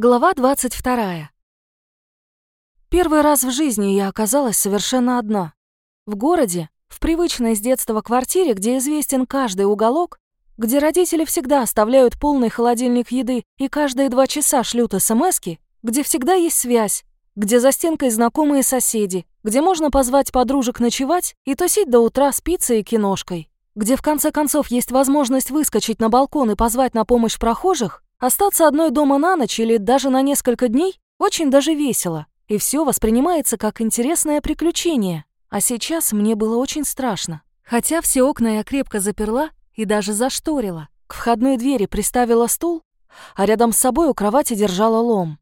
Глава 22. Первый раз в жизни я оказалась совершенно одна. В городе, в привычной с детства квартире, где известен каждый уголок, где родители всегда оставляют полный холодильник еды и каждые два часа шлют смски, где всегда есть связь, где за стенкой знакомые соседи, где можно позвать подружек ночевать и тусить до утра с пиццей и киношкой, где в конце концов есть возможность выскочить на балкон и позвать на помощь прохожих, Остаться одной дома на ночь или даже на несколько дней очень даже весело, и все воспринимается как интересное приключение. А сейчас мне было очень страшно. Хотя все окна я крепко заперла и даже зашторила. К входной двери приставила стул, а рядом с собой у кровати держала лом.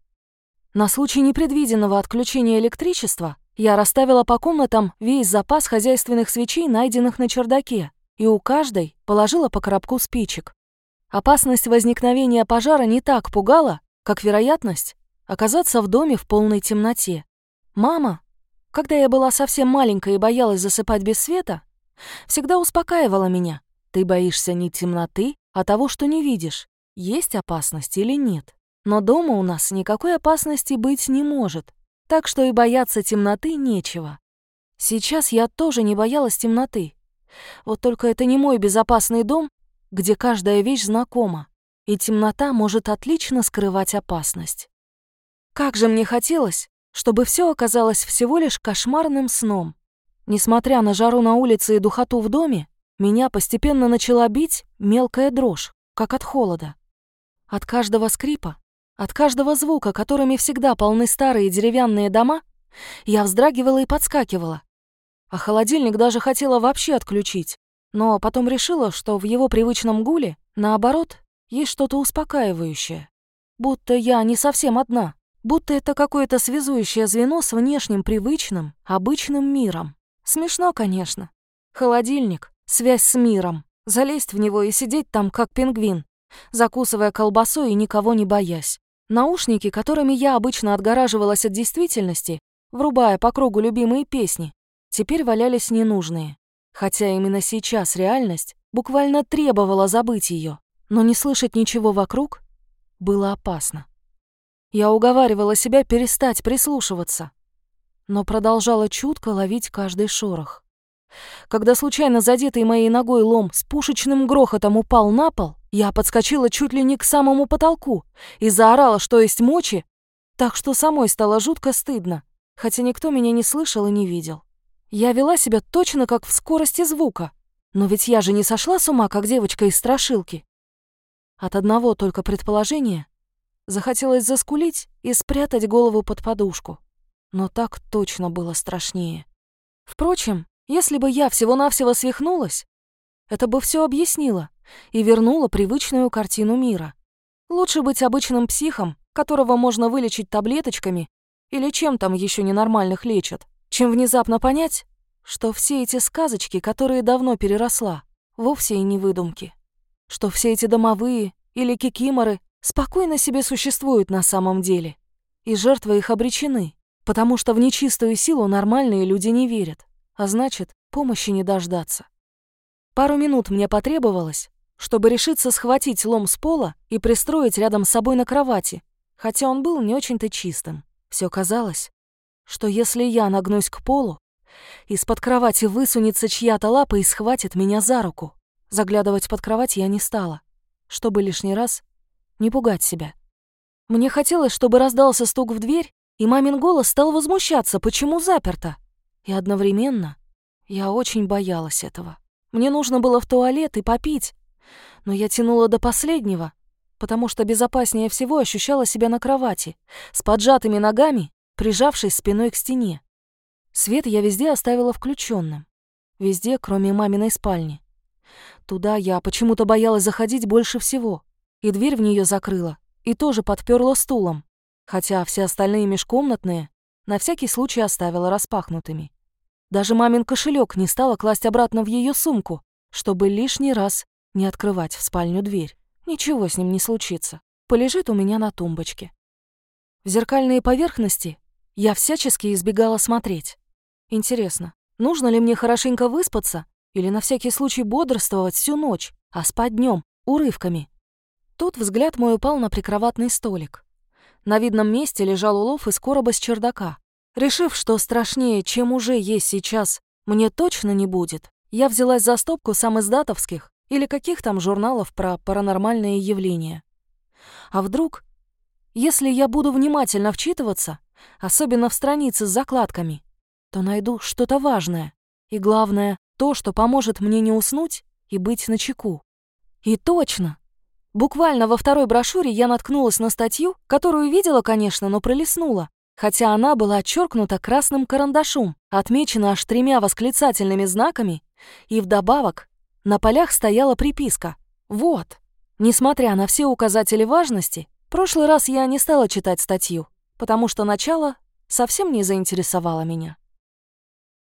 На случай непредвиденного отключения электричества я расставила по комнатам весь запас хозяйственных свечей, найденных на чердаке, и у каждой положила по коробку спичек. Опасность возникновения пожара не так пугала, как вероятность оказаться в доме в полной темноте. Мама, когда я была совсем маленькая и боялась засыпать без света, всегда успокаивала меня. Ты боишься не темноты, а того, что не видишь, есть опасность или нет. Но дома у нас никакой опасности быть не может, так что и бояться темноты нечего. Сейчас я тоже не боялась темноты. Вот только это не мой безопасный дом, где каждая вещь знакома, и темнота может отлично скрывать опасность. Как же мне хотелось, чтобы все оказалось всего лишь кошмарным сном. Несмотря на жару на улице и духоту в доме, меня постепенно начала бить мелкая дрожь, как от холода. От каждого скрипа, от каждого звука, которыми всегда полны старые деревянные дома, я вздрагивала и подскакивала. А холодильник даже хотела вообще отключить, но потом решила, что в его привычном гуле, наоборот, есть что-то успокаивающее. Будто я не совсем одна, будто это какое-то связующее звено с внешним привычным, обычным миром. Смешно, конечно. Холодильник, связь с миром, залезть в него и сидеть там, как пингвин, закусывая колбасой и никого не боясь. Наушники, которыми я обычно отгораживалась от действительности, врубая по кругу любимые песни, теперь валялись ненужные. Хотя именно сейчас реальность буквально требовала забыть ее, но не слышать ничего вокруг было опасно. Я уговаривала себя перестать прислушиваться, но продолжала чутко ловить каждый шорох. Когда случайно задетый моей ногой лом с пушечным грохотом упал на пол, я подскочила чуть ли не к самому потолку и заорала, что есть мочи, так что самой стало жутко стыдно, хотя никто меня не слышал и не видел. Я вела себя точно как в скорости звука. Но ведь я же не сошла с ума, как девочка из страшилки. От одного только предположения захотелось заскулить и спрятать голову под подушку. Но так точно было страшнее. Впрочем, если бы я всего-навсего свихнулась, это бы все объяснило и вернуло привычную картину мира. Лучше быть обычным психом, которого можно вылечить таблеточками или чем там еще ненормальных лечат, чем внезапно понять, что все эти сказочки, которые давно переросла, вовсе и не выдумки. Что все эти домовые или кикиморы спокойно себе существуют на самом деле. И жертвы их обречены, потому что в нечистую силу нормальные люди не верят, а значит, помощи не дождаться. Пару минут мне потребовалось, чтобы решиться схватить лом с пола и пристроить рядом с собой на кровати, хотя он был не очень-то чистым. Все казалось, что если я нагнусь к полу, из-под кровати высунется чья-то лапа и схватит меня за руку. Заглядывать под кровать я не стала, чтобы лишний раз не пугать себя. Мне хотелось, чтобы раздался стук в дверь, и мамин голос стал возмущаться, почему заперто. И одновременно я очень боялась этого. Мне нужно было в туалет и попить, но я тянула до последнего, потому что безопаснее всего ощущала себя на кровати, с поджатыми ногами прижавшись спиной к стене. Свет я везде оставила включенным. Везде, кроме маминой спальни. Туда я почему-то боялась заходить больше всего. И дверь в нее закрыла, и тоже подперла стулом. Хотя все остальные межкомнатные на всякий случай оставила распахнутыми. Даже мамин кошелек не стала класть обратно в ее сумку, чтобы лишний раз не открывать в спальню дверь. Ничего с ним не случится. Полежит у меня на тумбочке. В зеркальные поверхности я всячески избегала смотреть. Интересно, нужно ли мне хорошенько выспаться или на всякий случай бодрствовать всю ночь, а спать днем урывками? Тут взгляд мой упал на прикроватный столик. На видном месте лежал улов из короба с чердака. Решив, что страшнее, чем уже есть сейчас, мне точно не будет, я взялась за стопку сам издатовских или каких там журналов про паранормальные явления. А вдруг, если я буду внимательно вчитываться, особенно в страницы с закладками, то найду что-то важное. И главное, то, что поможет мне не уснуть и быть начеку. И точно! Буквально во второй брошюре я наткнулась на статью, которую видела, конечно, но пролистнула, хотя она была отчеркнута красным карандашом, отмечена аж тремя восклицательными знаками, и вдобавок на полях стояла приписка «Вот». Несмотря на все указатели важности, прошлый раз я не стала читать статью, потому что начало совсем не заинтересовало меня.